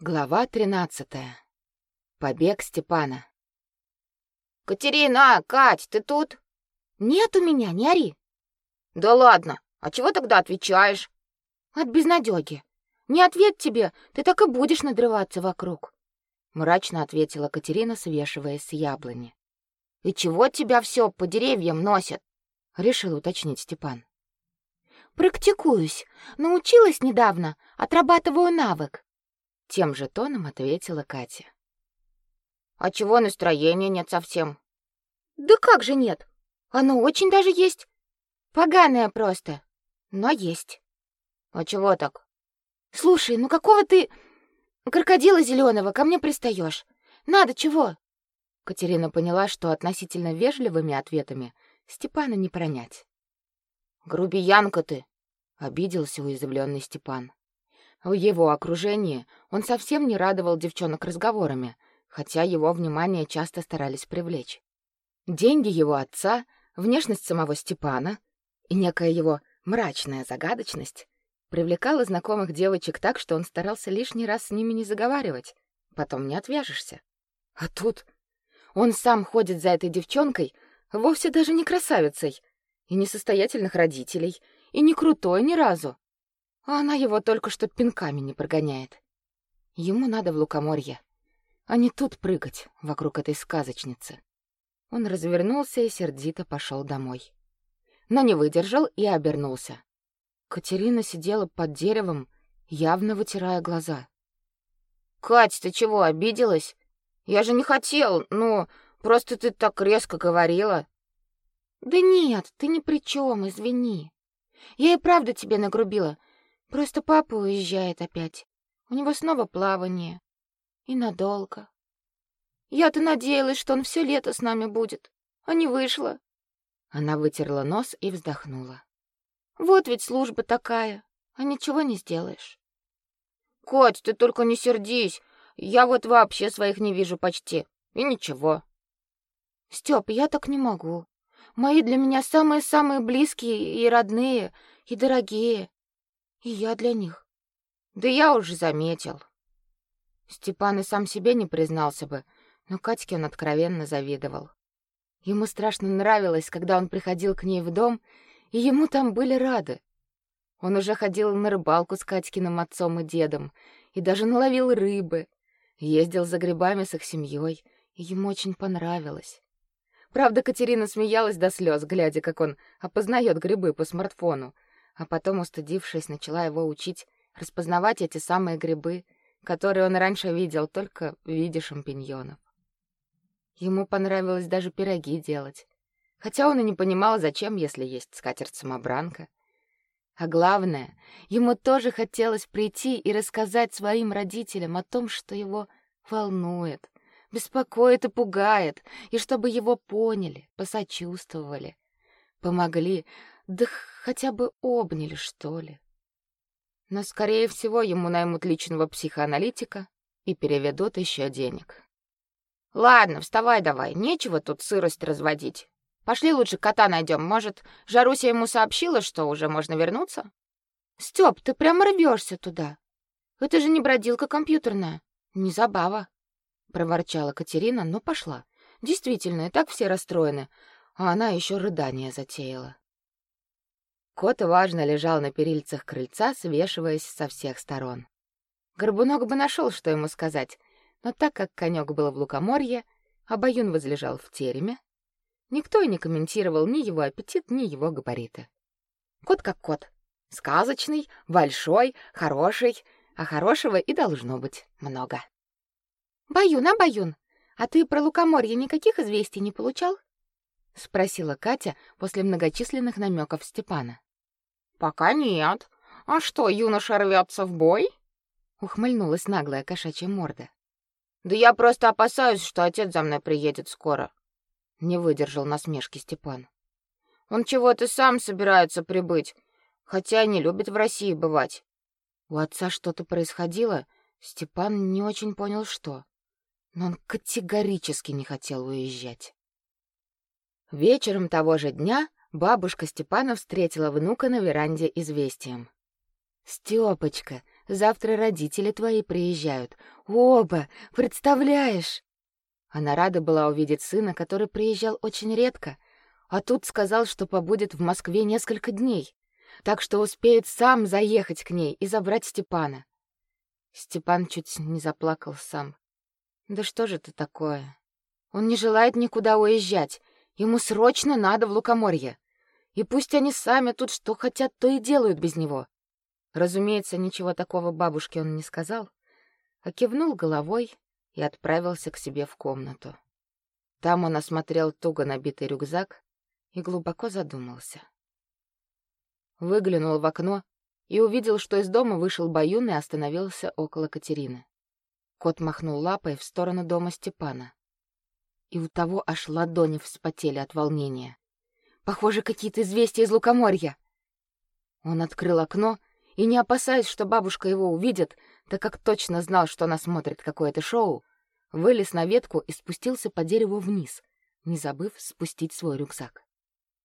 Глава 13. Побег Степана. Катерина, Кать, ты тут? Нет у меня, не ори. Да ладно. А чего тогда отвечаешь? От безнадёги. Не ответ тебе, ты так и будешь надрываться вокруг. Мрачно ответила Катерина, свешиваясь с яблони. И чего тебя все по деревьям носит? Решил уточнить Степан. Практикуюсь. Научилась недавно, отрабатываю навык. Тем же тоном ответила Катя. А чего настроения нет совсем? Да как же нет? Оно очень даже есть. Поганое просто, но есть. А чего так? Слушай, ну какого ты крокодила зеленого ко мне пристаешь? Надо чего? Катерина поняла, что относительно вежливыми ответами Степана не пронять. Грубиянка ты, обиделся уязвленный Степан. В его окружении он совсем не радовал девчонок разговорами, хотя его внимание часто старались привлечь. Деньги его отца, внешность самого Степана и некая его мрачная загадочность привлекала знакомых девочек так, что он старался лишний раз с ними не заговаривать. Потом не отвяжешься. А тут он сам ходит за этой девчонкой, вовсе даже не красавицей, и несостоятельных родителей, и не крутой ни разу а она его только что пинками не прогоняет. Ему надо в лукоморье, а не тут прыгать вокруг этой сказочницы. Он развернулся и сердито пошел домой. Но не выдержал и обернулся. Катерина сидела под деревом, явно вытирая глаза. «Кать, ты чего, обиделась? Я же не хотел, ну, просто ты так резко говорила». «Да нет, ты ни при чем, извини. Я и правда тебе нагрубила, Просто папа уезжает опять. У него снова плавание. И надолго. Я-то надеялась, что он все лето с нами будет, а не вышло. Она вытерла нос и вздохнула. Вот ведь служба такая, а ничего не сделаешь. Кать, ты только не сердись. Я вот вообще своих не вижу почти. И ничего. Стёп, я так не могу. Мои для меня самые-самые близкие и родные, и дорогие. И я для них. Да я уже заметил. Степан и сам себе не признался бы, но Катьке он откровенно завидовал. Ему страшно нравилось, когда он приходил к ней в дом, и ему там были рады. Он уже ходил на рыбалку с Катькиным отцом и дедом, и даже наловил рыбы, ездил за грибами с их семьей, и ему очень понравилось. Правда, Катерина смеялась до слез, глядя, как он опознает грибы по смартфону, а потом, устыдившись, начала его учить распознавать эти самые грибы, которые он раньше видел только в виде шампиньонов. Ему понравилось даже пироги делать, хотя он и не понимал, зачем, если есть скатерть-самобранка. А главное, ему тоже хотелось прийти и рассказать своим родителям о том, что его волнует, беспокоит и пугает, и чтобы его поняли, посочувствовали, помогли, да хотя бы обняли, что ли. Но, скорее всего, ему наймут личного психоаналитика и переведут еще денег. Ладно, вставай давай, нечего тут сырость разводить. Пошли лучше кота найдем. Может, Жаруся ему сообщила, что уже можно вернуться? Стёп, ты прямо рвешься туда. Это же не бродилка компьютерная, не забава, проворчала Катерина, но пошла. Действительно, и так все расстроены, а она еще рыдание затеяла. Кот важно лежал на перильцах крыльца, свешиваясь со всех сторон. Горбунок бы нашел, что ему сказать, но так как конек был в лукоморье, а Баюн возлежал в тереме, никто и не комментировал ни его аппетит, ни его габариты. Кот как кот. Сказочный, большой, хороший, а хорошего и должно быть много. «Баюн, а Баюн, а ты про лукоморье никаких известий не получал?» — спросила Катя после многочисленных намеков Степана. Пока нет. А что, юноша рвется в бой? Ухмыльнулась наглая кошачья морда. Да я просто опасаюсь, что отец за мной приедет скоро. Не выдержал насмешки Степан. Он чего-то сам собирается прибыть, хотя не любит в России бывать. У отца что-то происходило, Степан не очень понял, что. Но он категорически не хотел уезжать. Вечером того же дня Бабушка Степана встретила внука на веранде известием. «Стёпочка, Завтра родители твои приезжают. Оба, представляешь? Она рада была увидеть сына, который приезжал очень редко, а тут сказал, что побудет в Москве несколько дней, так что успеет сам заехать к ней и забрать Степана. Степан чуть не заплакал сам. Да что же это такое? Он не желает никуда уезжать. Ему срочно надо в Лукоморье. И пусть они сами тут что хотят, то и делают без него. Разумеется, ничего такого бабушке он не сказал, а кивнул головой и отправился к себе в комнату. Там он осмотрел туго набитый рюкзак и глубоко задумался. Выглянул в окно и увидел, что из дома вышел Баюн и остановился около Катерины. Кот махнул лапой в сторону дома Степана. И у того аж ладони вспотели от волнения. Похоже, какие-то известия из Лукоморья. Он открыл окно и, не опасаясь, что бабушка его увидит, так как точно знал, что она смотрит какое-то шоу, вылез на ветку и спустился по дереву вниз, не забыв спустить свой рюкзак.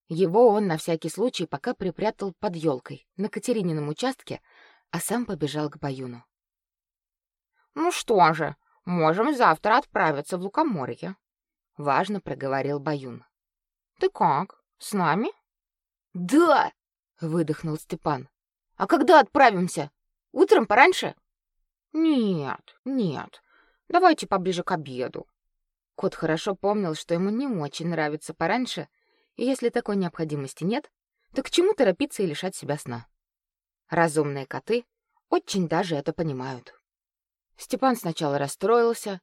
Его он на всякий случай пока припрятал под елкой на Катеринином участке, а сам побежал к Баюну. «Ну что же, можем завтра отправиться в Лукоморье», — важно проговорил Баюн. «Ты как?» С нами? Да, выдохнул Степан. А когда отправимся? Утром пораньше? Нет, нет. Давайте поближе к обеду. Кот хорошо помнил, что ему не очень нравится пораньше, и если такой необходимости нет, то к чему торопиться и лишать себя сна? Разумные коты очень даже это понимают. Степан сначала расстроился,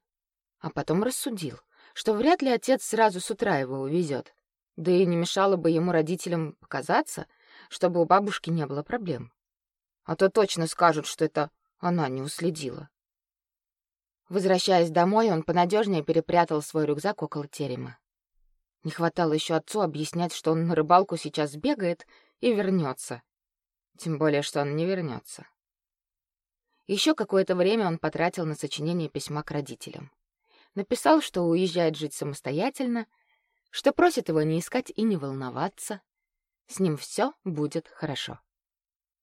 а потом рассудил, что вряд ли отец сразу с утра его увезет. Да и не мешало бы ему родителям показаться, чтобы у бабушки не было проблем. А то точно скажут, что это она не уследила. Возвращаясь домой, он понадежнее перепрятал свой рюкзак около терема. Не хватало еще отцу объяснять, что он на рыбалку сейчас сбегает и вернется. Тем более, что он не вернется. Еще какое-то время он потратил на сочинение письма к родителям. Написал, что уезжает жить самостоятельно что просит его не искать и не волноваться. С ним все будет хорошо.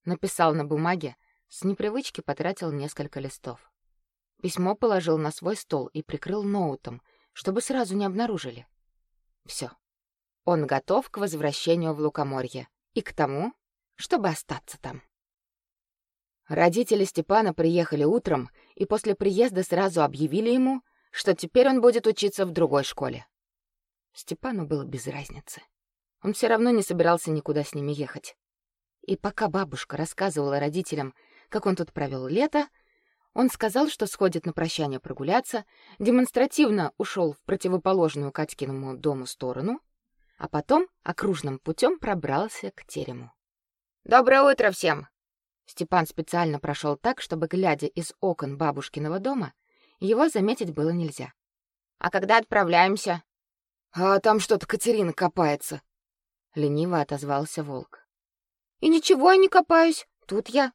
Написал на бумаге, с непривычки потратил несколько листов. Письмо положил на свой стол и прикрыл ноутом, чтобы сразу не обнаружили. Все. Он готов к возвращению в Лукоморье и к тому, чтобы остаться там. Родители Степана приехали утром и после приезда сразу объявили ему, что теперь он будет учиться в другой школе. Степану было без разницы. Он все равно не собирался никуда с ними ехать. И пока бабушка рассказывала родителям, как он тут провел лето, он сказал, что сходит на прощание прогуляться, демонстративно ушел в противоположную Катькиному дому сторону, а потом окружным путем пробрался к терему. «Доброе утро всем!» Степан специально прошел так, чтобы, глядя из окон бабушкиного дома, его заметить было нельзя. «А когда отправляемся?» А там что-то Катерина копается. Лениво отозвался волк. И ничего я не копаюсь. Тут я.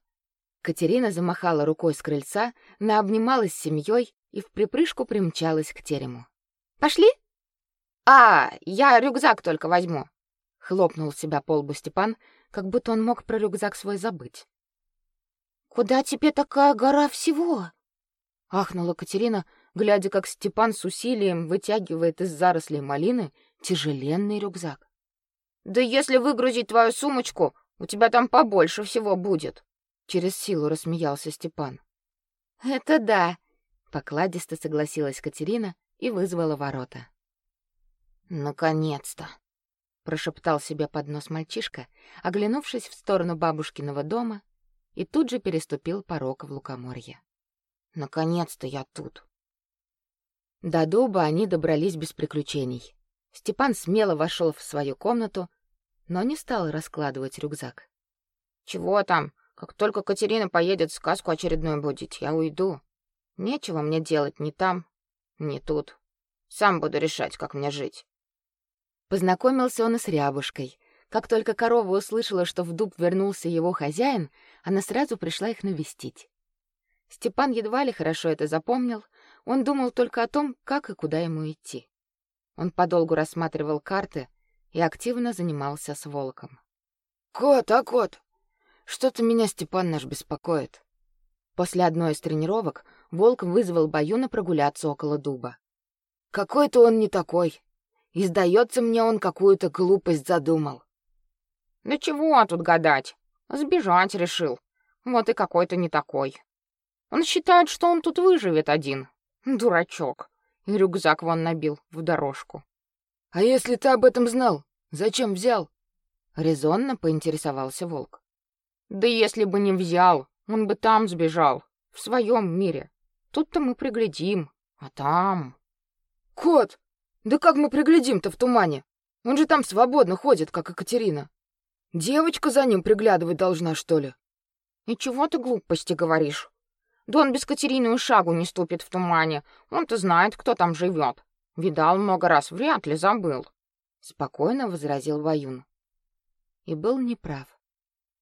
Катерина замахала рукой с крыльца, наобнималась с семьей и в припрыжку примчалась к терему. Пошли? А, я рюкзак только возьму. Хлопнул себя по лбу Степан, как будто он мог про рюкзак свой забыть. Куда тебе такая гора всего? Ахнула Катерина, глядя, как Степан с усилием вытягивает из зарослей малины тяжеленный рюкзак. Да если выгрузить твою сумочку, у тебя там побольше всего будет, через силу рассмеялся Степан. Это да, покладисто согласилась Катерина и вызвала ворота. Наконец-то, прошептал себе под нос мальчишка, оглянувшись в сторону бабушкиного дома, и тут же переступил порог в лукоморье. Наконец-то я тут. До дуба они добрались без приключений. Степан смело вошел в свою комнату, но не стал раскладывать рюкзак. Чего там? Как только Катерина поедет сказку очередную будить, я уйду. Нечего мне делать ни там, ни тут. Сам буду решать, как мне жить. Познакомился он и с Рябушкой. Как только корова услышала, что в дуб вернулся его хозяин, она сразу пришла их навестить. Степан едва ли хорошо это запомнил, он думал только о том, как и куда ему идти. Он подолгу рассматривал карты и активно занимался с волком. «Кот, а кот, что-то меня Степан наш беспокоит», — После одной из тренировок волк вызвал Баюна прогуляться около дуба. Какой-то он не такой. И сдается мне, он какую-то глупость задумал. Да чего тут гадать? Сбежать решил. Вот и какой-то не такой. Он считает, что он тут выживет один. Дурачок. И рюкзак вон набил в дорожку. А если ты об этом знал, зачем взял? резонно поинтересовался волк. Да если бы не взял, он бы там сбежал, в своем мире. Тут-то мы приглядим, а там... Кот, да как мы приглядим-то в тумане? Он же там свободно ходит, как Екатерина. Девочка за ним приглядывать должна, что ли? И чего ты глупости говоришь? Да он без Катерины и шагу не ступит в тумане. Он-то знает, кто там живет. Видал много раз, вряд ли забыл. Спокойно возразил Ваюн. И был неправ.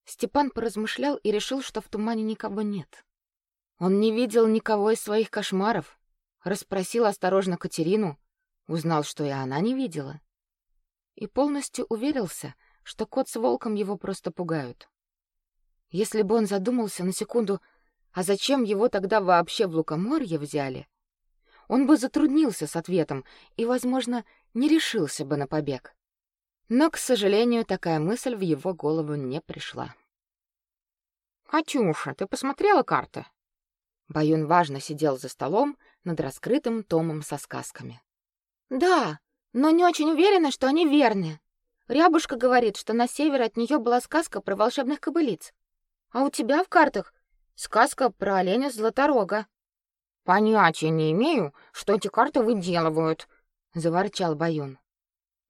Степан поразмышлял и решил, что в тумане никого нет. Он не видел никого из своих кошмаров. Расспросил осторожно Катерину, узнал, что и она не видела. И полностью уверился, что кот с волком его просто пугают. Если бы он задумался на секунду, а зачем его тогда вообще в Лукоморье взяли, он бы затруднился с ответом и, возможно, не решился бы на побег. Но, к сожалению, такая мысль в его голову не пришла. «Катюша, ты посмотрела карты?» Баюн важно сидел за столом над раскрытым томом со сказками. «Да, но не очень уверена, что они верны. Рябушка говорит, что на север от нее была сказка про волшебных кобылиц. А у тебя в картах сказка про оленя Златорога. Понятия не имею, что эти карты выделывают, заворчал Баюн.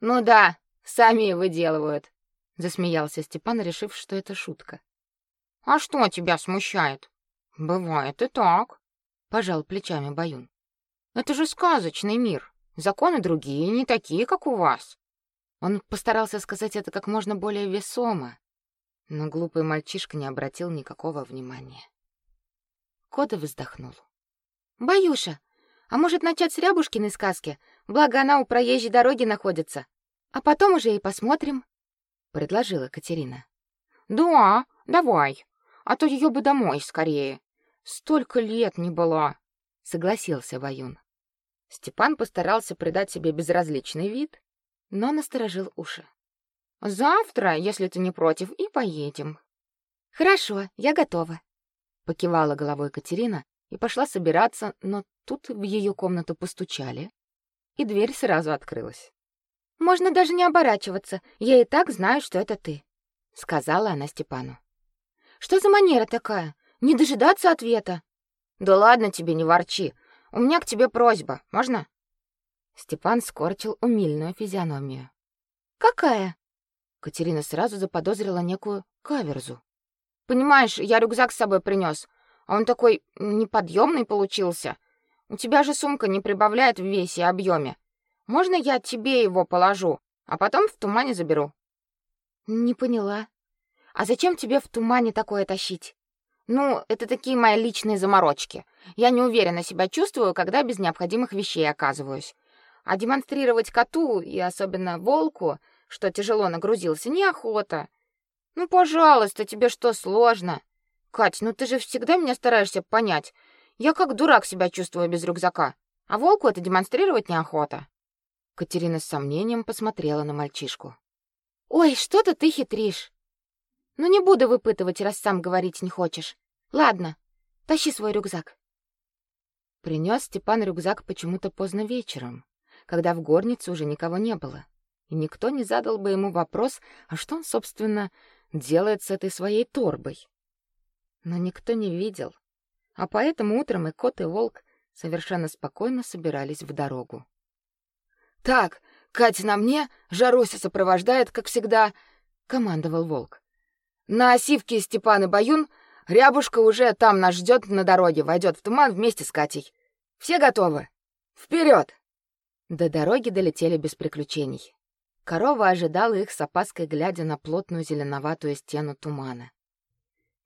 Ну да, сами выделывают, засмеялся Степан, решив, что это шутка. А что тебя смущает? Бывает и так, пожал плечами Баюн. Это же сказочный мир. Законы другие, не такие, как у вас. Он постарался сказать это как можно более весомо, но глупый мальчишка не обратил никакого внимания. Кода вздохнул. Баюша, а может начать с Рябушкиной сказки? Благо она у проезжей дороги находится. А потом уже и посмотрим, предложила Катерина. Да, давай. А то ее бы домой скорее. Столько лет не была, согласился Ваюн. Степан постарался придать себе безразличный вид, но насторожил уши. Завтра, если ты не против, и поедем. Хорошо, я готова, покивала головой Катерина и пошла собираться, но тут в ее комнату постучали, и дверь сразу открылась. Можно даже не оборачиваться. Я и так знаю, что это ты, сказала она Степану. Что за манера такая? Не дожидаться ответа. Да ладно тебе, не ворчи. У меня к тебе просьба. Можно? Степан скорчил умильную физиономию. Какая? Катерина сразу заподозрила некую каверзу. Понимаешь, я рюкзак с собой принес, а он такой неподъемный получился. У тебя же сумка не прибавляет в весе и объеме. Можно я тебе его положу, а потом в тумане заберу? Не поняла. А зачем тебе в тумане такое тащить? Ну, это такие мои личные заморочки. Я неуверенно себя чувствую, когда без необходимых вещей оказываюсь. А демонстрировать коту и особенно волку, что тяжело нагрузился, неохота. Ну, пожалуйста, тебе что, сложно? Кать, ну ты же всегда меня стараешься понять. Я как дурак себя чувствую без рюкзака. А волку это демонстрировать неохота. Катерина с сомнением посмотрела на мальчишку. Ой, что-то ты хитришь. Ну не буду выпытывать, раз сам говорить не хочешь. Ладно, тащи свой рюкзак. Принес Степан рюкзак почему-то поздно вечером когда в горнице уже никого не было. И никто не задал бы ему вопрос, а что он, собственно, делает с этой своей торбой. Но никто не видел. А поэтому утром и кот, и волк совершенно спокойно собирались в дорогу. «Так, Катя на мне, Жаруся сопровождает, как всегда», — командовал волк. «На осивке Степан и Баюн Рябушка уже там нас ждет на дороге, войдет в туман вместе с Катей. Все готовы? Вперед!» До дороги долетели без приключений. Корова ожидала их с опаской, глядя на плотную зеленоватую стену тумана.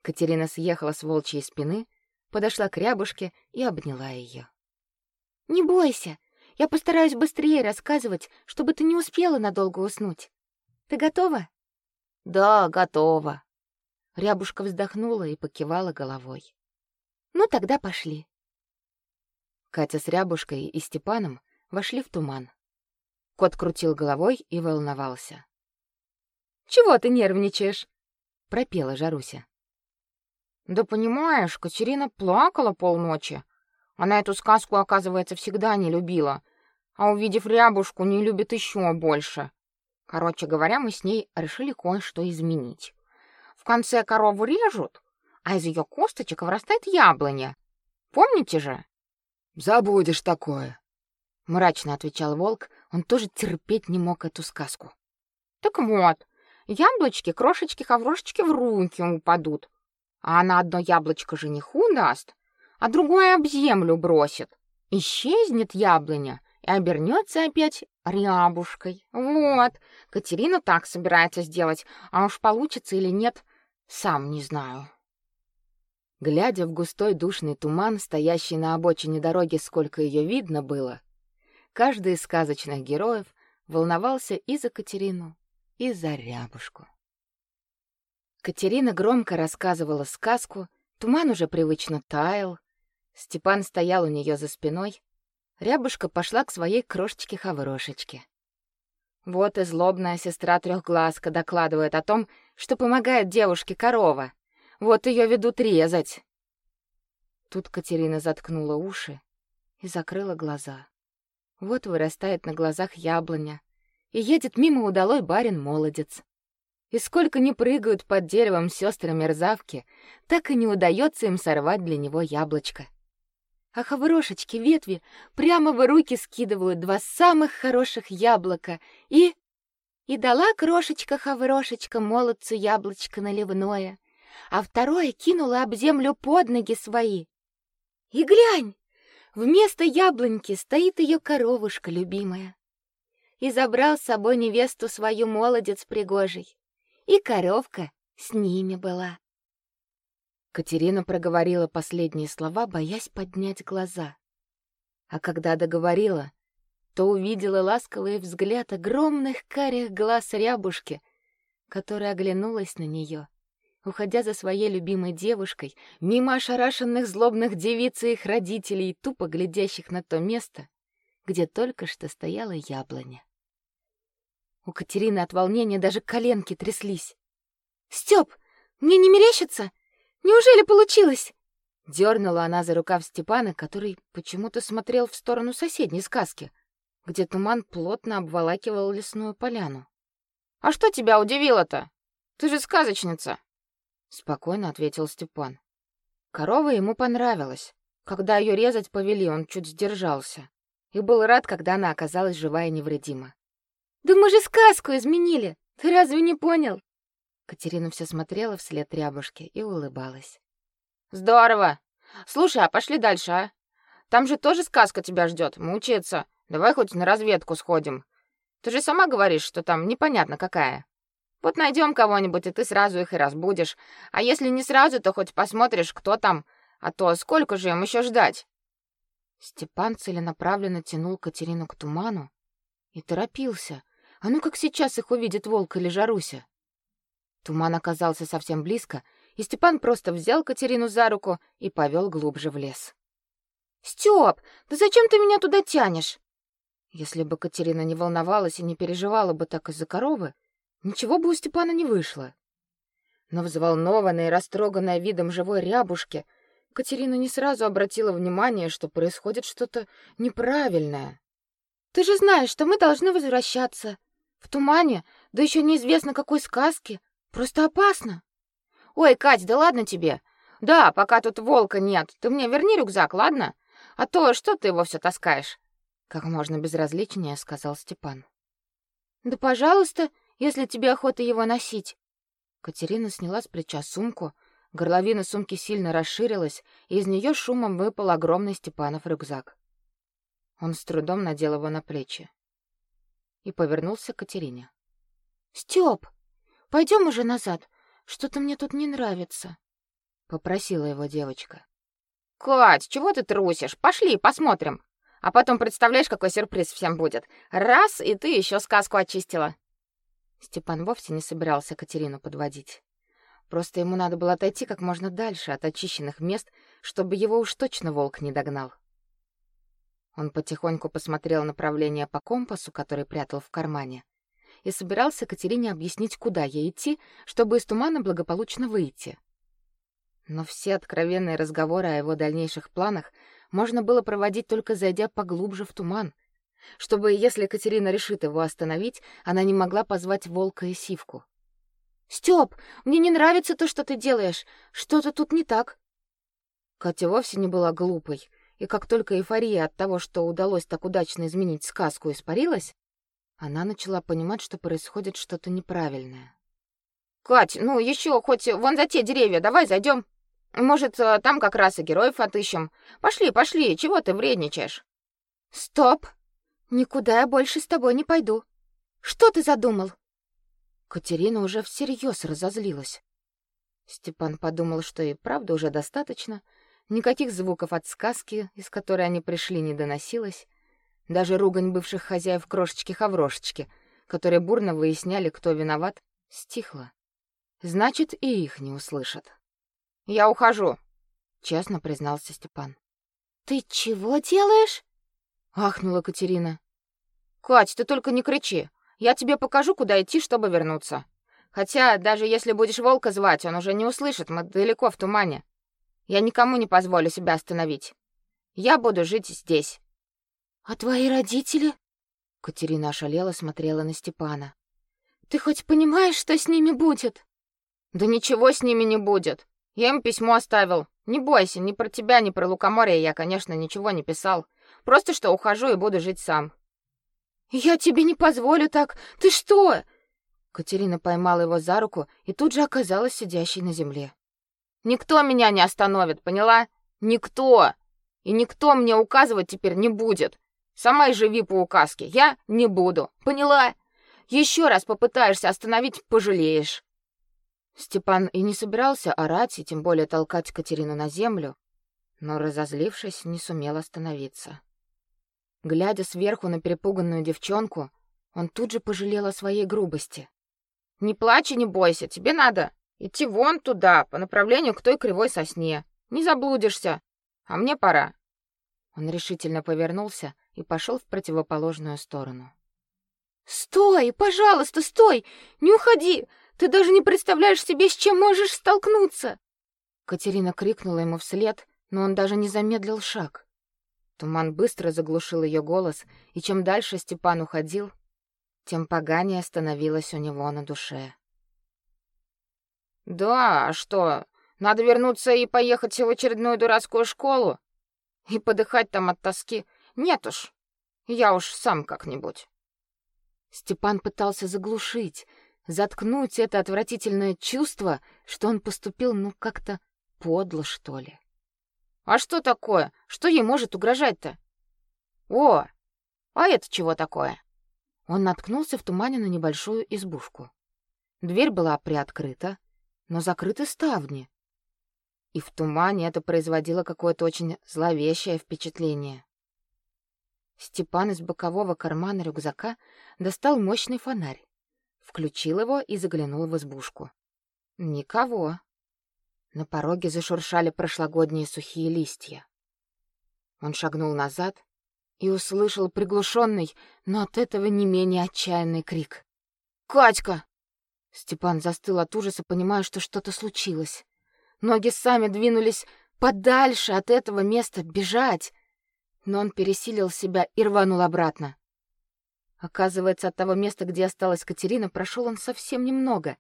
Катерина съехала с волчьей спины, подошла к рябушке и обняла ее. «Не бойся, я постараюсь быстрее рассказывать, чтобы ты не успела надолго уснуть. Ты готова?» «Да, готова». Рябушка вздохнула и покивала головой. Ну тогда пошли. Катя с Рябушкой и Степаном вошли в туман. Кот крутил головой и волновался. Чего ты нервничаешь? пропела Жаруся. Да понимаешь, Катерина плакала полночи. Она эту сказку, оказывается, всегда не любила, а увидев рябушку, не любит еще больше. Короче говоря, мы с ней решили кое-что изменить. В конце корову режут, а из ее косточек вырастает яблоня. Помните же? Забудешь такое, мрачно отвечал волк. Он тоже терпеть не мог эту сказку. Так вот, яблочки, крошечки, хаврошечки в руки упадут. А она одно яблочко жениху даст, а другое об землю бросит. Исчезнет яблоня и обернется опять рябушкой. Вот, Катерина так собирается сделать, а уж получится или нет, сам не знаю. Глядя в густой душный туман, стоящий на обочине дороги, сколько ее видно было, каждый из сказочных героев волновался и за Катерину, и за Рябушку. Катерина громко рассказывала сказку, туман уже привычно таял, Степан стоял у нее за спиной, Рябушка пошла к своей крошечке-хаврошечке. Вот и злобная сестра трехглазка докладывает о том, что помогает девушке корова. Вот ее ведут резать. Тут Катерина заткнула уши и закрыла глаза. Вот вырастает на глазах яблоня, и едет мимо удалой барин-молодец. И сколько ни прыгают под деревом сестры мерзавки, так и не удается им сорвать для него яблочко а хаврошечки ветви прямо в руки скидывают два самых хороших яблока и... И дала крошечка-хаврошечка молодцу яблочко наливное, а второе кинула об землю под ноги свои. И глянь, вместо яблоньки стоит ее коровушка любимая. И забрал с собой невесту свою молодец пригожий, и коровка с ними была. Катерина проговорила последние слова, боясь поднять глаза. А когда договорила, то увидела ласковый взгляд огромных карих глаз рябушки, которая оглянулась на нее, уходя за своей любимой девушкой, мимо ошарашенных злобных девиц и их родителей, тупо глядящих на то место, где только что стояла яблоня. У Катерины от волнения даже коленки тряслись. «Стёп, мне не мерещится?» Неужели получилось? Дернула она за рукав Степана, который почему-то смотрел в сторону соседней сказки, где туман плотно обволакивал лесную поляну. А что тебя удивило-то? Ты же сказочница, спокойно ответил Степан. Корова ему понравилась. Когда ее резать повели, он чуть сдержался и был рад, когда она оказалась жива и невредима. Да мы же сказку изменили. Ты разве не понял? Катерина все смотрела вслед рябушке и улыбалась. Здорово. Слушай, а пошли дальше, а? Там же тоже сказка тебя ждет, мучается. Давай хоть на разведку сходим. Ты же сама говоришь, что там непонятно какая. Вот найдем кого-нибудь, и ты сразу их и разбудишь. А если не сразу, то хоть посмотришь, кто там, а то сколько же им еще ждать? Степан целенаправленно тянул Катерину к туману и торопился. А ну как сейчас их увидит волк или Жаруся? Туман оказался совсем близко, и Степан просто взял Катерину за руку и повел глубже в лес. Стёп, да зачем ты меня туда тянешь? Если бы Катерина не волновалась и не переживала бы так из-за коровы, ничего бы у Степана не вышло. Но взволнованная и растроганная видом живой рябушки, Катерина не сразу обратила внимание, что происходит что-то неправильное. Ты же знаешь, что мы должны возвращаться. В тумане, да еще неизвестно какой сказки. Просто опасно. Ой, Кать, да ладно тебе. Да, пока тут волка нет. Ты мне верни рюкзак, ладно? А то что ты его все таскаешь? Как можно безразличнее, сказал Степан. Да, пожалуйста, если тебе охота его носить. Катерина сняла с плеча сумку, горловина сумки сильно расширилась, и из нее шумом выпал огромный Степанов рюкзак. Он с трудом надел его на плечи и повернулся к Катерине. Степ, Пойдем уже назад. Что-то мне тут не нравится, попросила его девочка. Кать, чего ты трусишь? Пошли, посмотрим. А потом представляешь, какой сюрприз всем будет. Раз, и ты еще сказку очистила. Степан вовсе не собирался Катерину подводить. Просто ему надо было отойти как можно дальше от очищенных мест, чтобы его уж точно волк не догнал. Он потихоньку посмотрел направление по компасу, который прятал в кармане, и собирался Катерине объяснить, куда ей идти, чтобы из тумана благополучно выйти. Но все откровенные разговоры о его дальнейших планах можно было проводить только зайдя поглубже в туман, чтобы, если Катерина решит его остановить, она не могла позвать волка и сивку. Стёп, мне не нравится то, что ты делаешь. Что-то тут не так. Катя вовсе не была глупой, и как только эйфория от того, что удалось так удачно изменить сказку, испарилась, она начала понимать, что происходит что-то неправильное. Кать, ну еще хоть вон за те деревья, давай зайдем. Может, э, там как раз и героев отыщем. Пошли, пошли, чего ты вредничаешь? Стоп. Никуда я больше с тобой не пойду. Что ты задумал? Катерина уже всерьез разозлилась. Степан подумал, что и правда уже достаточно, никаких звуков от сказки, из которой они пришли, не доносилось, даже ругань бывших хозяев крошечки-хаврошечки, которые бурно выясняли, кто виноват, стихла. Значит, и их не услышат. Я ухожу, честно признался Степан. Ты чего делаешь? Ахнула Катерина. Кать, ты только не кричи. Я тебе покажу, куда идти, чтобы вернуться. Хотя, даже если будешь волка звать, он уже не услышит, мы далеко в тумане. Я никому не позволю себя остановить. Я буду жить здесь. А твои родители? Катерина ошалела смотрела на Степана. Ты хоть понимаешь, что с ними будет? Да ничего с ними не будет. Я им письмо оставил. Не бойся, ни про тебя, ни про лукоморье я, конечно, ничего не писал. Просто что ухожу и буду жить сам. Я тебе не позволю так. Ты что? Катерина поймала его за руку и тут же оказалась сидящей на земле. Никто меня не остановит, поняла? Никто. И никто мне указывать теперь не будет. Сама и живи по указке. Я не буду. Поняла? Еще раз попытаешься остановить, пожалеешь. Степан и не собирался орать и тем более толкать Катерину на землю, но разозлившись, не сумел остановиться. Глядя сверху на перепуганную девчонку, он тут же пожалел о своей грубости. Не плачь и не бойся, тебе надо идти вон туда, по направлению к той кривой сосне. Не заблудишься. А мне пора. Он решительно повернулся и пошел в противоположную сторону. Стой, пожалуйста, стой! Не уходи! Ты даже не представляешь себе, с чем можешь столкнуться. Катерина крикнула ему вслед, но он даже не замедлил шаг. Туман быстро заглушил ее голос, и чем дальше Степан уходил, тем поганее становилось у него на душе. Да, а что? Надо вернуться и поехать в очередную дурацкую школу и подыхать там от тоски. Нет уж. Я уж сам как-нибудь. Степан пытался заглушить, заткнуть это отвратительное чувство, что он поступил ну как-то подло, что ли. А что такое? Что ей может угрожать-то? О, а это чего такое? Он наткнулся в тумане на небольшую избушку. Дверь была приоткрыта, но закрыты ставни. И в тумане это производило какое-то очень зловещее впечатление. Степан из бокового кармана рюкзака достал мощный фонарь, включил его и заглянул в избушку. Никого. На пороге зашуршали прошлогодние сухие листья. Он шагнул назад и услышал приглушенный, но от этого не менее отчаянный крик. «Катька!» Степан застыл от ужаса, понимая, что что-то случилось. Ноги сами двинулись подальше от этого места, бежать. Но он пересилил себя и рванул обратно. Оказывается, от того места, где осталась Катерина, прошел он совсем немного.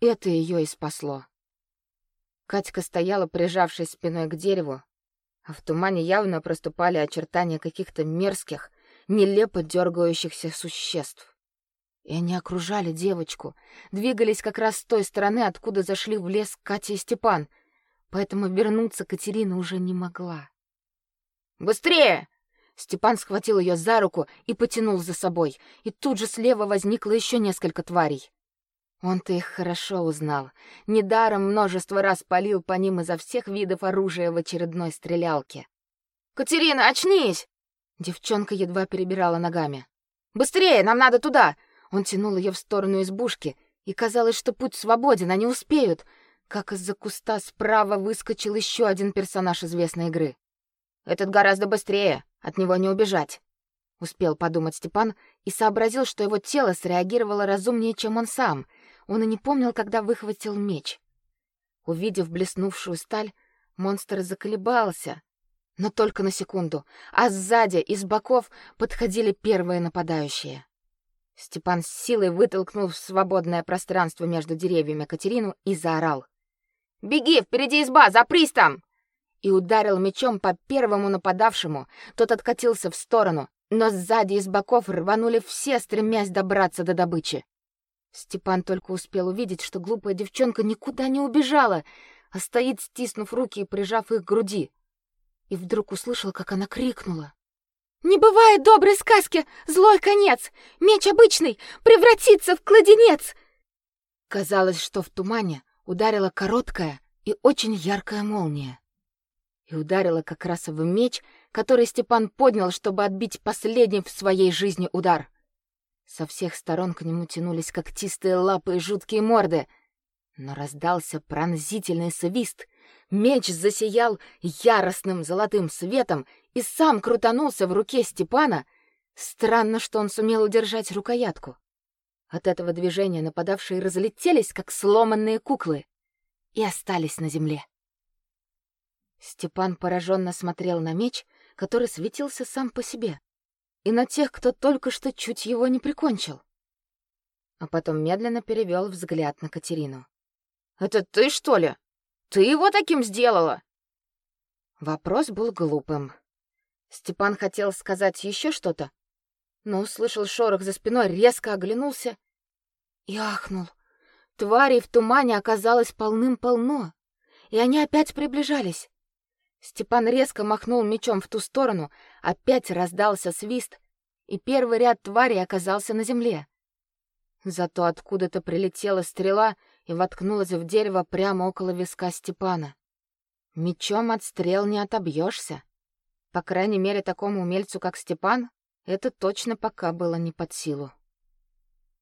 Это ее и спасло. Катька стояла, прижавшись спиной к дереву, а в тумане явно проступали очертания каких-то мерзких, нелепо дергающихся существ. И они окружали девочку, двигались как раз с той стороны, откуда зашли в лес Катя и Степан, поэтому вернуться Катерина уже не могла. «Быстрее!» Степан схватил ее за руку и потянул за собой, и тут же слева возникло еще несколько тварей. Он-то их хорошо узнал. Недаром множество раз палил по ним изо всех видов оружия в очередной стрелялке. «Катерина, очнись!» Девчонка едва перебирала ногами. «Быстрее, нам надо туда!» Он тянул ее в сторону избушки, и казалось, что путь свободен, они успеют. как из-за куста справа выскочил еще один персонаж известной игры. Этот гораздо быстрее, от него не убежать. Успел подумать Степан и сообразил, что его тело среагировало разумнее, чем он сам. Он и не помнил, когда выхватил меч. Увидев блеснувшую сталь, монстр заколебался, но только на секунду, а сзади и с боков подходили первые нападающие. Степан с силой вытолкнул в свободное пространство между деревьями Катерину и заорал: Беги, впереди изба, запрись там!» И ударил мечом по первому нападавшему. Тот откатился в сторону, но сзади и с боков рванули все, стремясь добраться до добычи. Степан только успел увидеть, что глупая девчонка никуда не убежала, а стоит, стиснув руки и прижав их к груди. И вдруг услышал, как она крикнула. «Не бывает доброй сказки! Злой конец! Меч обычный превратится в кладенец!» Казалось, что в тумане ударила короткая и очень яркая молния. И ударила как раз в меч, который Степан поднял, чтобы отбить последний в своей жизни удар. Со всех сторон к нему тянулись когтистые лапы и жуткие морды. Но раздался пронзительный свист. Меч засиял яростным золотым светом и сам крутанулся в руке Степана. Странно, что он сумел удержать рукоятку. От этого движения нападавшие разлетелись, как сломанные куклы, и остались на земле. Степан пораженно смотрел на меч, который светился сам по себе, и на тех, кто только что чуть его не прикончил. А потом медленно перевел взгляд на Катерину. «Это ты, что ли? Ты его таким сделала?» Вопрос был глупым. Степан хотел сказать еще что-то, но услышал шорох за спиной, резко оглянулся и ахнул. Тварей в тумане оказалось полным-полно, и они опять приближались. Степан резко махнул мечом в ту сторону, опять раздался свист, и первый ряд тварей оказался на земле. Зато откуда-то прилетела стрела и воткнулась в дерево прямо около виска Степана. Мечом от стрел не отобьешься. По крайней мере, такому умельцу, как Степан, это точно пока было не под силу.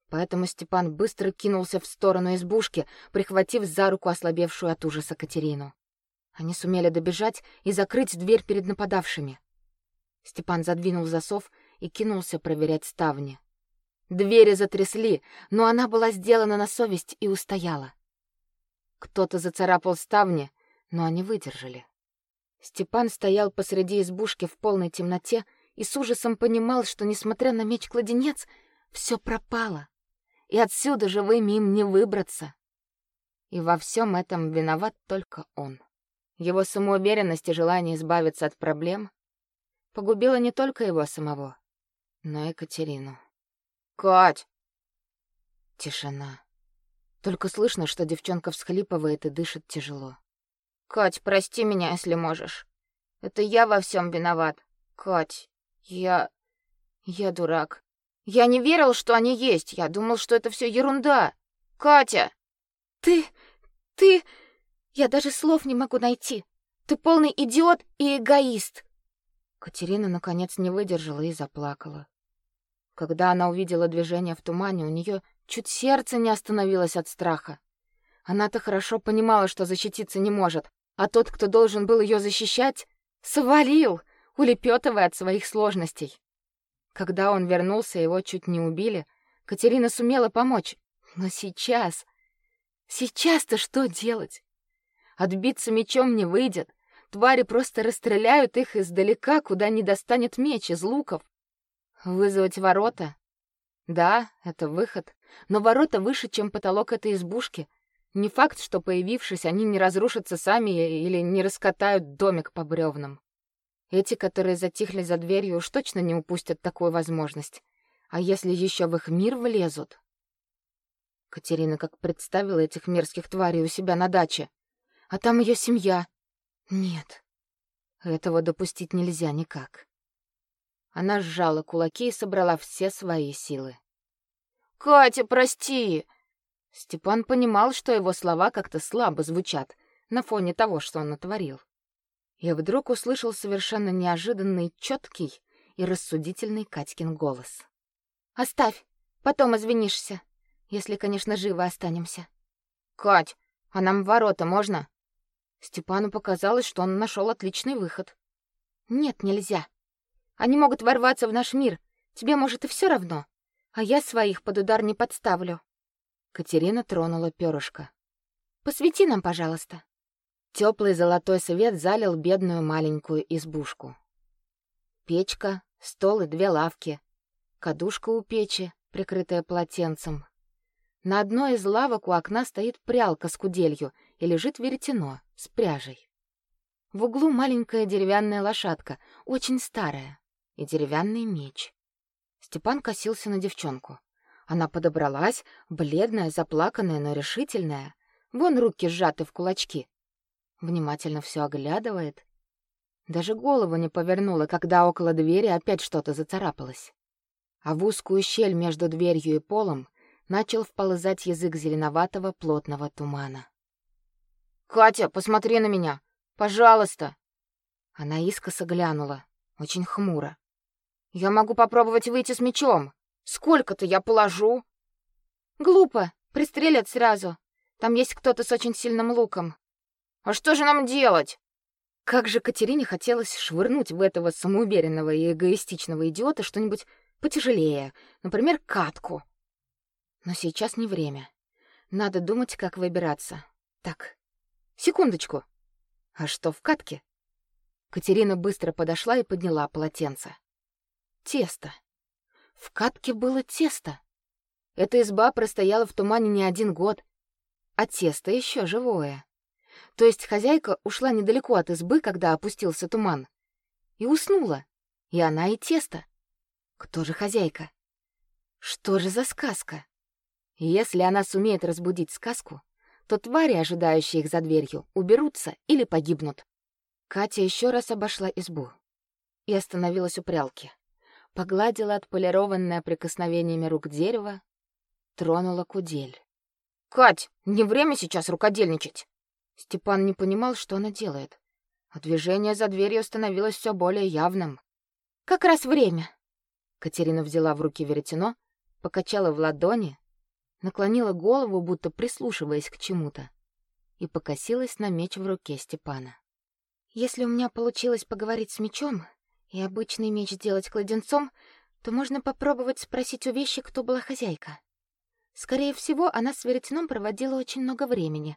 Поэтому Степан быстро кинулся в сторону избушки, прихватив за руку ослабевшую от ужаса Катерину. Они сумели добежать и закрыть дверь перед нападавшими. Степан задвинул засов и кинулся проверять ставни. Двери затрясли, но она была сделана на совесть и устояла. Кто-то зацарапал ставни, но они выдержали. Степан стоял посреди избушки в полной темноте и с ужасом понимал, что, несмотря на меч-кладенец, все пропало, и отсюда живыми им не выбраться. И во всем этом виноват только он. Его самоуверенность и желание избавиться от проблем погубило не только его самого, но и Катерину. «Кать!» Тишина. Только слышно, что девчонка всхлипывает и дышит тяжело. «Кать, прости меня, если можешь. Это я во всем виноват. Кать, я... я дурак. Я не верил, что они есть. Я думал, что это все ерунда. Катя! Ты... ты... Я даже слов не могу найти. Ты полный идиот и эгоист. Катерина наконец не выдержала и заплакала. Когда она увидела движение в тумане, у нее чуть сердце не остановилось от страха. Она-то хорошо понимала, что защититься не может, а тот, кто должен был ее защищать, свалил, улепетывая от своих сложностей. Когда он вернулся, его чуть не убили. Катерина сумела помочь. Но сейчас... Сейчас-то что делать? Отбиться мечом не выйдет. Твари просто расстреляют их издалека, куда не достанет меч из луков. Вызвать ворота? Да, это выход. Но ворота выше, чем потолок этой избушки. Не факт, что, появившись, они не разрушатся сами или не раскатают домик по бревнам. Эти, которые затихли за дверью, уж точно не упустят такую возможность. А если еще в их мир влезут? Катерина как представила этих мерзких тварей у себя на даче. А там ее семья. Нет. Этого допустить нельзя никак. Она сжала кулаки и собрала все свои силы. «Катя, прости!» Степан понимал, что его слова как-то слабо звучат на фоне того, что он натворил я вдруг услышал совершенно неожиданный, четкий и рассудительный Катькин голос. «Оставь, потом извинишься, если, конечно, живы останемся». «Кать, А нам в ворота можно? Степану показалось, что он нашел отличный выход. Нет, нельзя. Они могут ворваться в наш мир. Тебе, может, и все равно. А я своих под удар не подставлю. Катерина тронула перышко. Посвети нам, пожалуйста. Теплый золотой свет залил бедную маленькую избушку. Печка, стол и две лавки. Кадушка у печи, прикрытая полотенцем. На одной из лавок у окна стоит прялка с куделью и лежит веретено с пряжей. В углу маленькая деревянная лошадка, очень старая, и деревянный меч. Степан косился на девчонку. Она подобралась, бледная, заплаканная, но решительная. Вон руки сжаты в кулачки. Внимательно все оглядывает. Даже голову не повернула, когда около двери опять что-то зацарапалось. А в узкую щель между дверью и полом начал вползать язык зеленоватого плотного тумана. «Катя, посмотри на меня! Пожалуйста!» Она искоса глянула, очень хмуро. «Я могу попробовать выйти с мечом. Сколько-то я положу?» «Глупо. Пристрелят сразу. Там есть кто-то с очень сильным луком». «А что же нам делать?» Как же Катерине хотелось швырнуть в этого самоуверенного и эгоистичного идиота что-нибудь потяжелее, например, катку. Но сейчас не время. Надо думать, как выбираться. Так, секундочку. А что в катке? Катерина быстро подошла и подняла полотенце. Тесто. В катке было тесто. Эта изба простояла в тумане не один год, а тесто еще живое. То есть хозяйка ушла недалеко от избы, когда опустился туман, и уснула. И она, и тесто. Кто же хозяйка? Что же за сказка? Если она сумеет разбудить сказку, то твари, ожидающие их за дверью, уберутся или погибнут. Катя еще раз обошла избу и остановилась у прялки. Погладила отполированное прикосновениями рук дерево, тронула кудель. «Кать, не время сейчас рукодельничать!» Степан не понимал, что она делает, а движение за дверью становилось все более явным. «Как раз время!» Катерина взяла в руки веретено, покачала в ладони, наклонила голову, будто прислушиваясь к чему-то, и покосилась на меч в руке Степана. Если у меня получилось поговорить с мечом и обычный меч сделать кладенцом, то можно попробовать спросить у вещи, кто была хозяйка. Скорее всего, она с веретеном проводила очень много времени.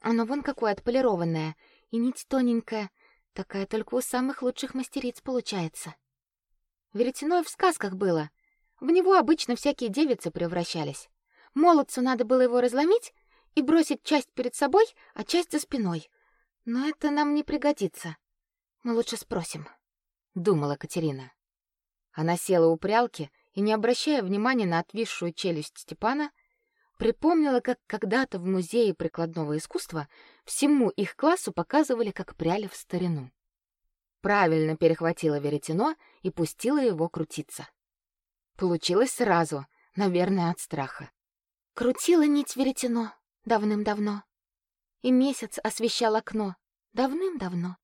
Оно вон какое отполированное, и нить тоненькая, такая только у самых лучших мастериц получается. Веретено и в сказках было. В него обычно всякие девицы превращались. Молодцу надо было его разломить и бросить часть перед собой, а часть за спиной. Но это нам не пригодится. Мы лучше спросим, думала Катерина. Она села у прялки и, не обращая внимания на отвисшую челюсть Степана, припомнила, как когда-то в музее прикладного искусства всему их классу показывали, как пряли в старину. Правильно перехватила веретено и пустила его крутиться. Получилось сразу, наверное, от страха. Крутила нить веретено давным-давно. И месяц освещал окно давным-давно.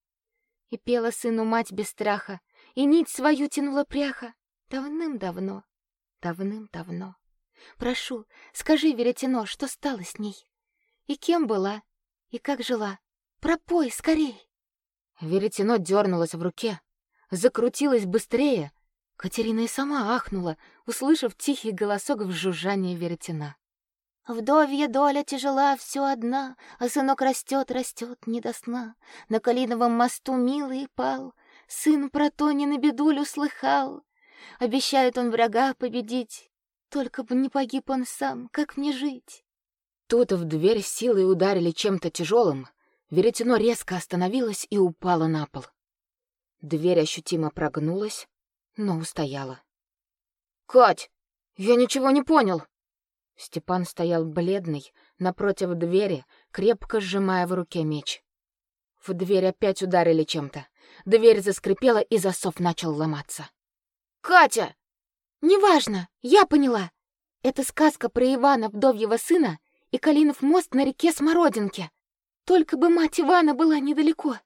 И пела сыну мать без страха, и нить свою тянула пряха давным-давно, давным-давно. Прошу, скажи, веретено, что стало с ней? И кем была? И как жила? Пропой скорей. Веретено дернулось в руке, закрутилось быстрее. Катерина и сама ахнула, услышав тихий голосок в жужжании веретена. Вдовья доля тяжела, все одна, а сынок растет, растет не до сна. На Калиновом мосту милый пал, сын про то не на бедулю слыхал. Обещает он врага победить, только бы не погиб он сам, как мне жить? Тут в дверь силой ударили чем-то тяжелым. Веретено резко остановилось и упало на пол. Дверь ощутимо прогнулась, но устояла. «Кать, я ничего не понял!» Степан стоял бледный, напротив двери, крепко сжимая в руке меч. В дверь опять ударили чем-то. Дверь заскрипела, и засов начал ломаться. «Катя!» «Неважно, я поняла. Это сказка про Ивана, вдовьего сына, и Калинов мост на реке Смородинке. Только бы мать Ивана была недалеко!»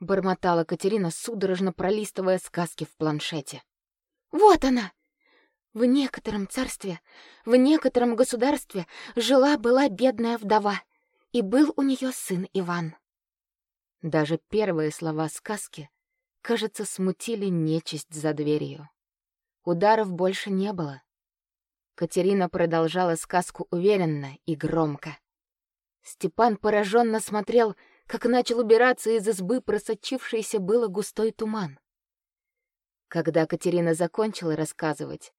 Бормотала Катерина, судорожно пролистывая сказки в планшете. «Вот она! В некотором царстве, в некотором государстве жила-была бедная вдова, И был у нее сын Иван. Даже первые слова сказки, кажется, смутили нечисть за дверью. Ударов больше не было. Катерина продолжала сказку уверенно и громко. Степан пораженно смотрел, как начал убираться из избы просочившийся было густой туман. Когда Катерина закончила рассказывать,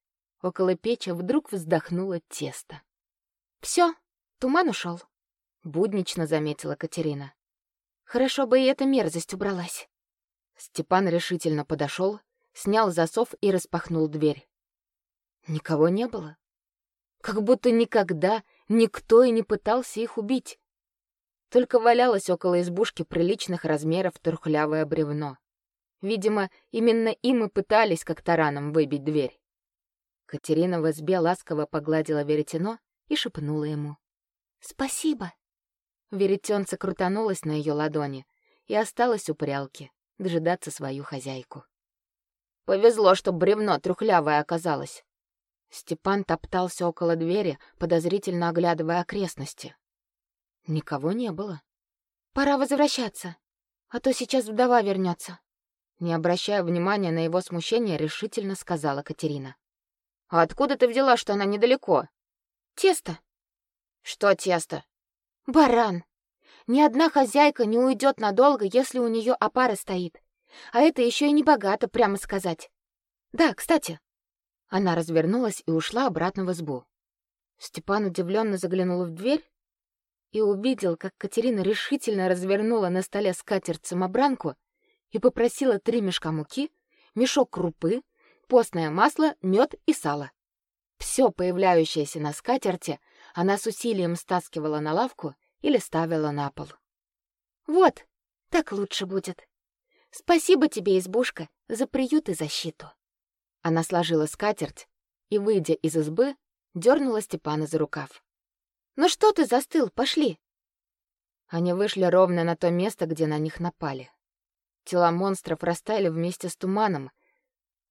около печи вдруг вздохнуло тесто. Все, туман ушел, буднично заметила Катерина. Хорошо бы и эта мерзость убралась. Степан решительно подошел, снял засов и распахнул дверь. Никого не было. Как будто никогда никто и не пытался их убить. Только валялось около избушки приличных размеров трухлявое бревно. Видимо, именно им и пытались как тараном выбить дверь. Катерина в избе ласково погладила веретено и шепнула ему. «Спасибо». Веретенце крутанулось на ее ладони и осталось у прялки, дожидаться свою хозяйку. Повезло, что бревно трухлявое оказалось. Степан топтался около двери, подозрительно оглядывая окрестности. Никого не было. Пора возвращаться, а то сейчас вдова вернется. Не обращая внимания на его смущение, решительно сказала Катерина. А откуда ты взяла, что она недалеко? Тесто. Что тесто? Баран. Ни одна хозяйка не уйдет надолго, если у нее опара стоит. А это еще и не богато, прямо сказать. Да, кстати. Она развернулась и ушла обратно в избу. Степан удивленно заглянул в дверь и увидел, как Катерина решительно развернула на столе скатерть-самобранку и попросила три мешка муки, мешок крупы, постное масло, мед и сало. Все появляющееся на скатерти она с усилием стаскивала на лавку или ставила на пол. «Вот, так лучше будет. Спасибо тебе, избушка, за приют и защиту». Она сложила скатерть и, выйдя из избы, дернула Степана за рукав. «Ну что ты застыл? Пошли!» Они вышли ровно на то место, где на них напали. Тела монстров растаяли вместе с туманом,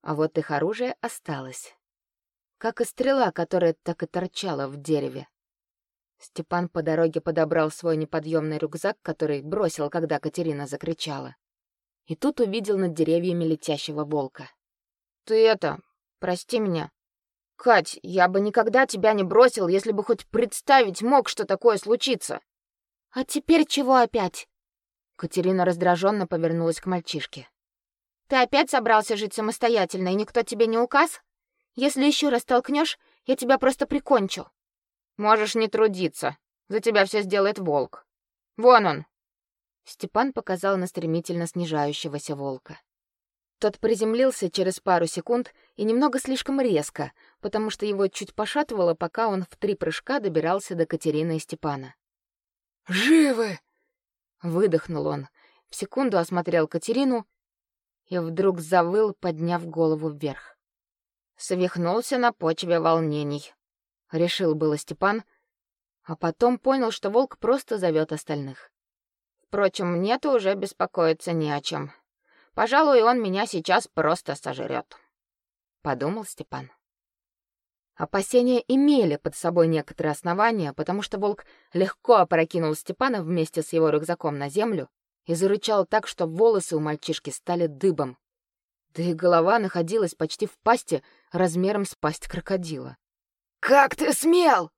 а вот их оружие осталось. Как и стрела, которая так и торчала в дереве. Степан по дороге подобрал свой неподъемный рюкзак, который бросил, когда Катерина закричала. И тут увидел над деревьями летящего волка. «Ты это, прости меня. Кать, я бы никогда тебя не бросил, если бы хоть представить мог, что такое случится». «А теперь чего опять?» Катерина раздраженно повернулась к мальчишке. Ты опять собрался жить самостоятельно, и никто тебе не указ? Если еще раз толкнешь, я тебя просто прикончу. Можешь не трудиться. За тебя все сделает волк. Вон он. Степан показал на стремительно снижающегося волка. Тот приземлился через пару секунд и немного слишком резко, потому что его чуть пошатывало, пока он в три прыжка добирался до Катерины и Степана. «Живы!» — выдохнул он. В секунду осмотрел Катерину и вдруг завыл, подняв голову вверх. Свихнулся на почве волнений. Решил было Степан, а потом понял, что волк просто зовет остальных. Впрочем, мне-то уже беспокоиться не о чем. Пожалуй, он меня сейчас просто сожрет. Подумал Степан. Опасения имели под собой некоторые основания, потому что волк легко опрокинул Степана вместе с его рюкзаком на землю и зарычал так, что волосы у мальчишки стали дыбом. Да и голова находилась почти в пасти, размером с пасть крокодила. «Как ты смел?»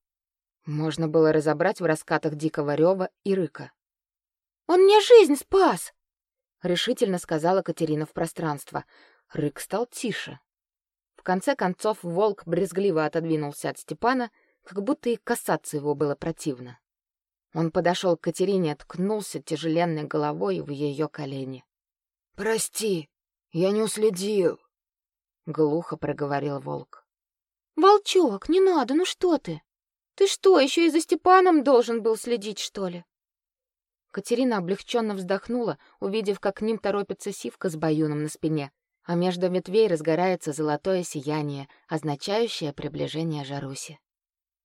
Можно было разобрать в раскатах дикого рева и рыка. «Он мне жизнь спас!» — решительно сказала Катерина в пространство. Рык стал тише. В конце концов волк брезгливо отодвинулся от Степана, как будто и касаться его было противно. Он подошел к Катерине, ткнулся тяжеленной головой в ее колени. «Прости, я не уследил», — глухо проговорил волк. «Волчок, не надо, ну что ты? Ты что, еще и за Степаном должен был следить, что ли?» Катерина облегченно вздохнула, увидев, как к ним торопится сивка с баюном на спине, а между ветвей разгорается золотое сияние, означающее приближение Жаруси.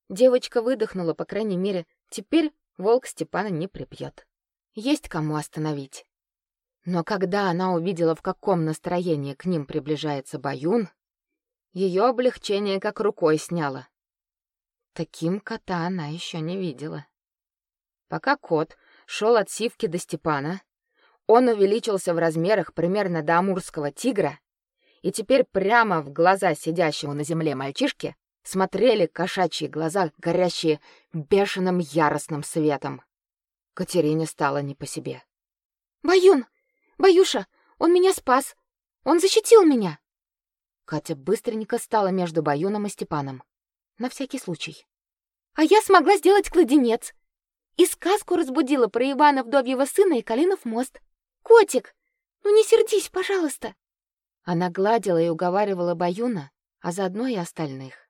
Девочка выдохнула, по крайней мере, теперь волк Степана не прибьет. Есть кому остановить. Но когда она увидела, в каком настроении к ним приближается Баюн, ее облегчение как рукой сняло. Таким кота она еще не видела. Пока кот шел от Сивки до Степана, он увеличился в размерах примерно до амурского тигра, и теперь прямо в глаза сидящего на земле мальчишки смотрели кошачьи глаза, горящие бешеным яростным светом. Катерине стало не по себе. «Баюн! Баюша! Он меня спас! Он защитил меня!» Катя быстренько стала между Баюном и Степаном. На всякий случай. «А я смогла сделать кладенец. И сказку разбудила про Ивана Вдовьего сына и Калинов мост. Котик, ну не сердись, пожалуйста!» Она гладила и уговаривала Баюна, а заодно и остальных.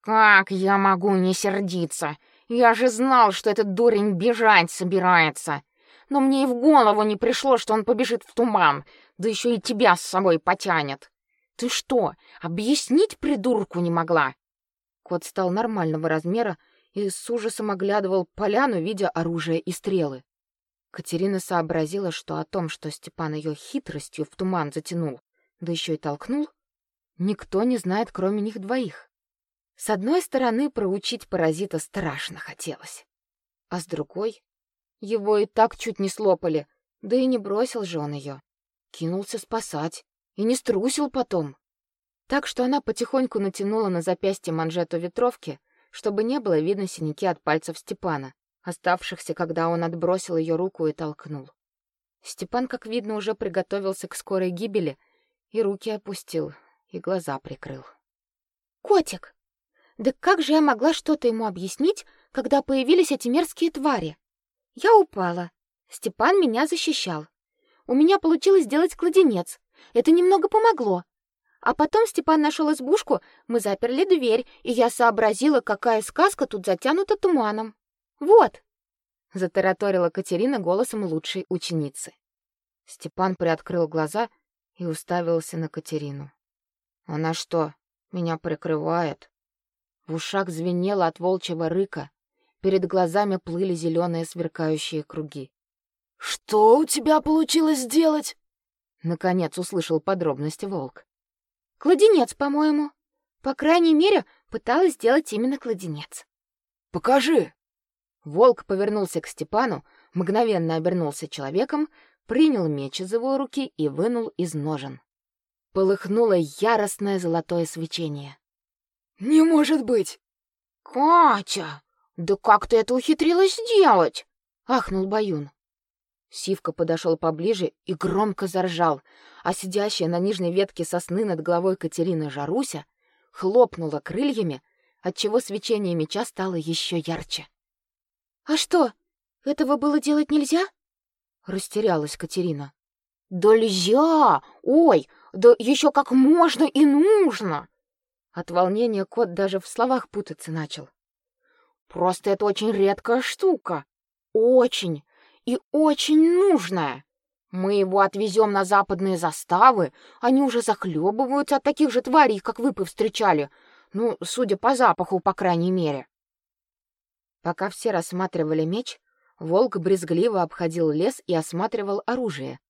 «Как я могу не сердиться? Я же знал, что этот дурень бежать собирается. Но мне и в голову не пришло, что он побежит в туман, да еще и тебя с собой потянет. Ты что, объяснить придурку не могла?» Кот стал нормального размера и с ужасом оглядывал поляну, видя оружие и стрелы. Катерина сообразила, что о том, что Степан ее хитростью в туман затянул, да еще и толкнул, никто не знает, кроме них двоих. С одной стороны, проучить паразита страшно хотелось, а с другой, его и так чуть не слопали, да и не бросил же он ее. Кинулся спасать и не струсил потом. Так что она потихоньку натянула на запястье манжету ветровки, чтобы не было видно синяки от пальцев Степана, оставшихся, когда он отбросил ее руку и толкнул. Степан, как видно, уже приготовился к скорой гибели и руки опустил, и глаза прикрыл. «Котик, да как же я могла что-то ему объяснить, когда появились эти мерзкие твари? Я упала. Степан меня защищал. У меня получилось сделать кладенец. Это немного помогло. А потом Степан нашел избушку, мы заперли дверь, и я сообразила, какая сказка тут затянута туманом. Вот, затараторила Катерина голосом лучшей ученицы. Степан приоткрыл глаза и уставился на Катерину. Она что, меня прикрывает? В ушах звенело от волчьего рыка, перед глазами плыли зеленые сверкающие круги. Что у тебя получилось сделать? Наконец услышал подробности волк. Кладенец, по-моему. По крайней мере, пыталась сделать именно кладенец. Покажи. Волк повернулся к Степану, мгновенно обернулся человеком, принял меч из его руки и вынул из ножен. Полыхнуло яростное золотое свечение. Не может быть. Катя, да как ты это ухитрилась сделать? ахнул Баюн. Сивка подошел поближе и громко заржал, а сидящая на нижней ветке сосны над головой Катерины Жаруся хлопнула крыльями, отчего свечение меча стало еще ярче. А что? Этого было делать нельзя? растерялась Катерина. Да нельзя. Ой, да еще как можно и нужно. От волнения кот даже в словах путаться начал. Просто это очень редкая штука. Очень и очень нужная. Мы его отвезем на западные заставы, они уже захлебываются от таких же тварей, как вы повстречали. Ну, судя по запаху, по крайней мере. Пока все рассматривали меч, волк брезгливо обходил лес и осматривал оружие.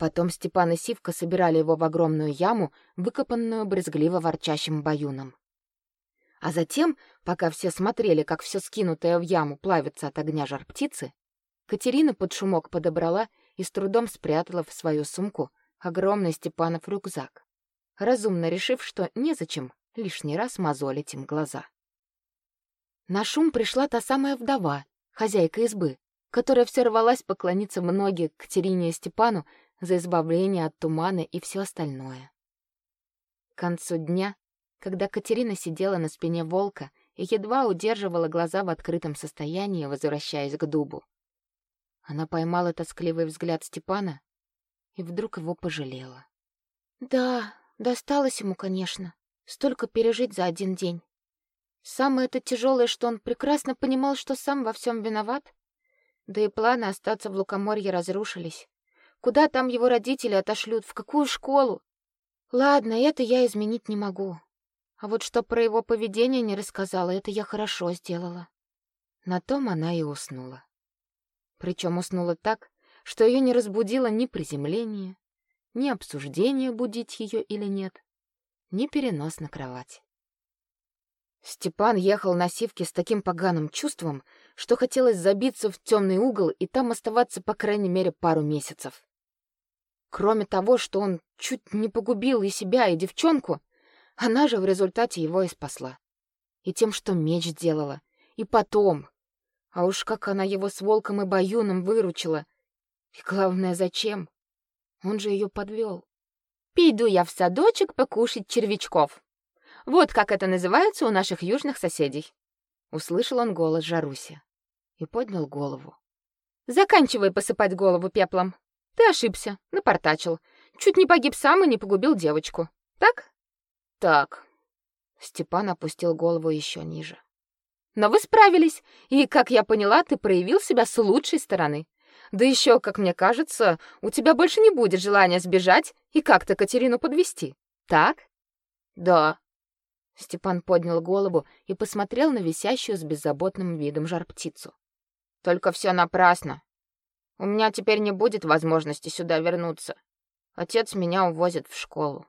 Потом Степан и Сивка собирали его в огромную яму, выкопанную брезгливо ворчащим баюном. А затем, пока все смотрели, как все скинутое в яму плавится от огня жар птицы, Катерина под шумок подобрала и с трудом спрятала в свою сумку огромный Степанов рюкзак, разумно решив, что незачем лишний раз мозолить им глаза. На шум пришла та самая вдова, хозяйка избы, которая все рвалась поклониться многие Катерине и Степану за избавление от тумана и все остальное. К концу дня, когда Катерина сидела на спине волка и едва удерживала глаза в открытом состоянии, возвращаясь к дубу, она поймала тоскливый взгляд Степана и вдруг его пожалела. Да, досталось ему, конечно, столько пережить за один день. Самое это тяжелое, что он прекрасно понимал, что сам во всем виноват. Да и планы остаться в Лукоморье разрушились. Куда там его родители отошлют, в какую школу? Ладно, это я изменить не могу. А вот что про его поведение не рассказала, это я хорошо сделала. На том она и уснула. Причем уснула так, что ее не разбудило ни приземление, ни обсуждение, будить ее или нет, ни перенос на кровать. Степан ехал на сивке с таким поганым чувством, что хотелось забиться в темный угол и там оставаться по крайней мере пару месяцев. Кроме того, что он чуть не погубил и себя, и девчонку, она же в результате его и спасла. И тем, что меч сделала, и потом. А уж как она его с волком и баюном выручила. И главное, зачем? Он же ее подвел. Пойду я в садочек покушать червячков. Вот как это называется у наших южных соседей. Услышал он голос Жаруси и поднял голову. Заканчивай посыпать голову пеплом. Ты ошибся, напортачил. Чуть не погиб сам и не погубил девочку. Так? Так. Степан опустил голову еще ниже. Но вы справились, и, как я поняла, ты проявил себя с лучшей стороны. Да еще, как мне кажется, у тебя больше не будет желания сбежать и как-то Катерину подвести. Так? Да. Степан поднял голову и посмотрел на висящую с беззаботным видом жар-птицу. Только все напрасно. У меня теперь не будет возможности сюда вернуться. Отец меня увозит в школу.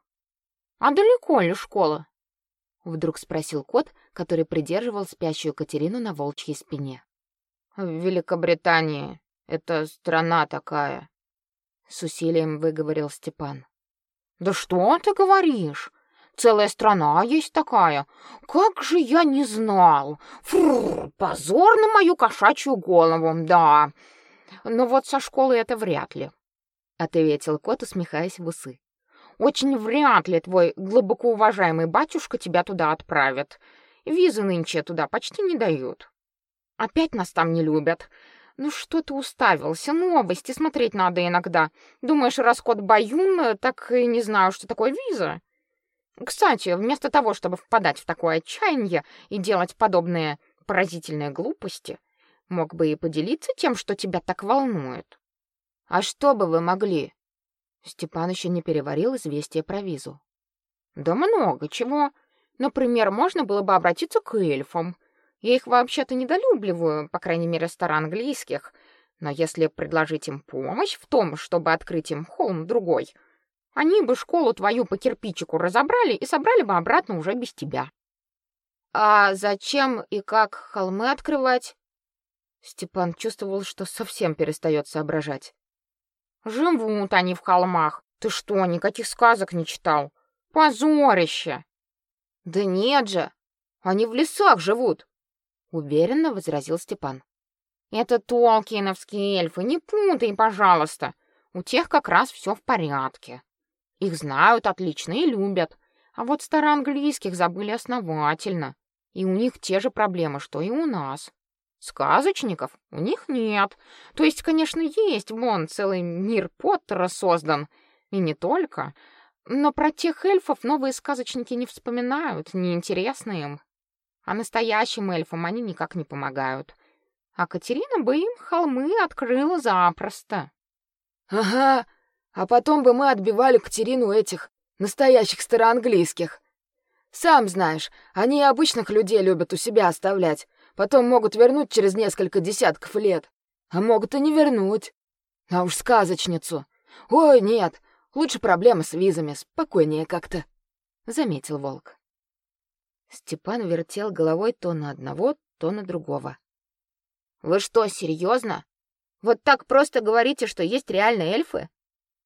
А далеко ли школа? Вдруг спросил кот, который придерживал спящую Катерину на волчьей спине. В Великобритании. Это страна такая. С усилием выговорил Степан. Да что ты говоришь? Целая страна есть такая. Как же я не знал. Фррр, позор на мою кошачью голову, да. Но вот со школы это вряд ли, ответил кот, усмехаясь в усы. Очень вряд ли твой глубоко уважаемый батюшка тебя туда отправит. Визы нынче туда почти не дают. Опять нас там не любят. Ну что ты уставился? Новости смотреть надо иногда. Думаешь, раскот Баюн, так и не знаю, что такое виза? Кстати, вместо того, чтобы впадать в такое отчаяние и делать подобные поразительные глупости, мог бы и поделиться тем, что тебя так волнует. А что бы вы могли? Степан еще не переварил известие про визу. Да много чего. Например, можно было бы обратиться к эльфам. Я их вообще-то недолюбливаю, по крайней мере, староанглийских. Но если предложить им помощь в том, чтобы открыть им холм другой, они бы школу твою по кирпичику разобрали и собрали бы обратно уже без тебя. А зачем и как холмы открывать? Степан чувствовал, что совсем перестает соображать. Живут они в холмах. Ты что, никаких сказок не читал? Позорище. Да нет же. Они в лесах живут, уверенно возразил Степан. Это толкиновские эльфы, не путай, пожалуйста. У тех как раз все в порядке. Их знают отлично и любят. А вот староанглийских забыли основательно. И у них те же проблемы, что и у нас. Сказочников у них нет. То есть, конечно, есть, вон целый мир Поттера создан, и не только. Но про тех эльфов новые сказочники не вспоминают, неинтересно им. А настоящим эльфам они никак не помогают. А Катерина бы им холмы открыла запросто. Ага, а потом бы мы отбивали Катерину этих настоящих староанглийских. Сам знаешь, они обычных людей любят у себя оставлять, Потом могут вернуть через несколько десятков лет. А могут и не вернуть. А уж сказочницу. Ой, нет, лучше проблемы с визами, спокойнее как-то. Заметил волк. Степан вертел головой то на одного, то на другого. Вы что, серьезно? Вот так просто говорите, что есть реальные эльфы?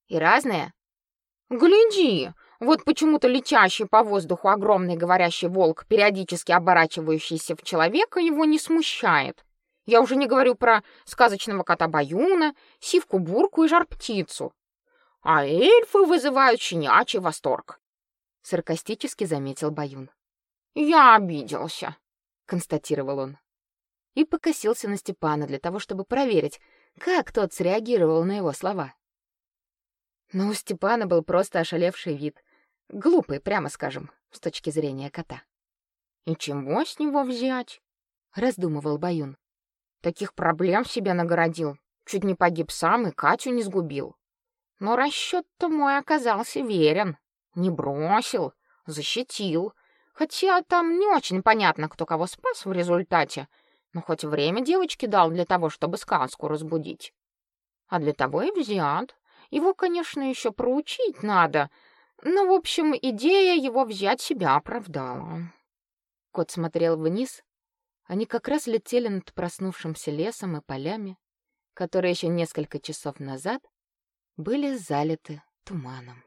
И разные? Гляди, вот почему-то летящий по воздуху огромный говорящий волк, периодически оборачивающийся в человека, его не смущает. Я уже не говорю про сказочного кота Баюна, сивку-бурку и жар-птицу. А эльфы вызывают щенячий восторг. Саркастически заметил Баюн. Я обиделся, констатировал он. И покосился на Степана для того, чтобы проверить, как тот среагировал на его слова. Но у Степана был просто ошалевший вид. Глупый, прямо скажем, с точки зрения кота. «И чего с него взять?» — раздумывал Баюн. «Таких проблем себе нагородил. Чуть не погиб сам и Катю не сгубил. Но расчет-то мой оказался верен. Не бросил, защитил. Хотя там не очень понятно, кто кого спас в результате, но хоть время девочке дал для того, чтобы сказку разбудить. А для того и взят. Его, конечно, еще проучить надо, но, в общем, идея его взять себя оправдала. Кот смотрел вниз, Они как раз летели над проснувшимся лесом и полями, которые еще несколько часов назад были залиты туманом.